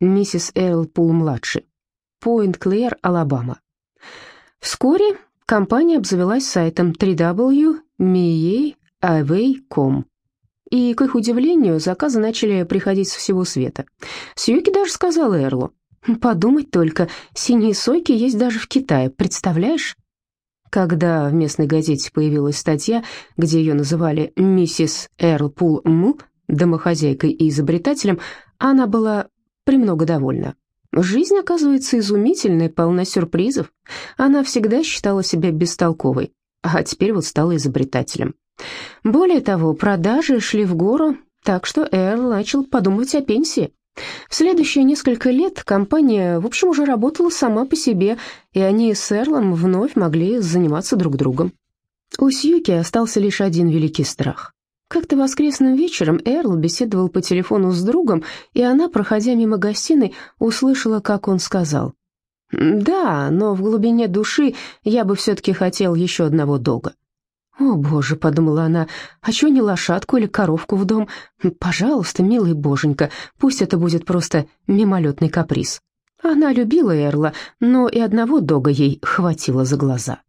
миссис Эрл Пул-младший. Пойнт-Клэр, Алабама. Вскоре компания обзавелась сайтом www.meaway.com. И, к их удивлению, заказы начали приходить со всего света. Сьюки даже сказала Эрлу, «Подумать только, синие сойки есть даже в Китае, представляешь?» Когда в местной газете появилась статья, где ее называли «Миссис Эрл Пул Му», домохозяйкой и изобретателем, она была премного довольна. Жизнь, оказывается, изумительная, полна сюрпризов. Она всегда считала себя бестолковой, а теперь вот стала изобретателем. Более того, продажи шли в гору, так что Эрл начал подумывать о пенсии. В следующие несколько лет компания, в общем, уже работала сама по себе, и они с Эрлом вновь могли заниматься друг другом. У Сьюки остался лишь один великий страх. Как-то воскресным вечером Эрл беседовал по телефону с другом, и она, проходя мимо гостиной, услышала, как он сказал. «Да, но в глубине души я бы все-таки хотел еще одного дога». «О, боже», — подумала она, — «а чего не лошадку или коровку в дом? Пожалуйста, милый боженька, пусть это будет просто мимолетный каприз». Она любила Эрла, но и одного дога ей хватило за глаза.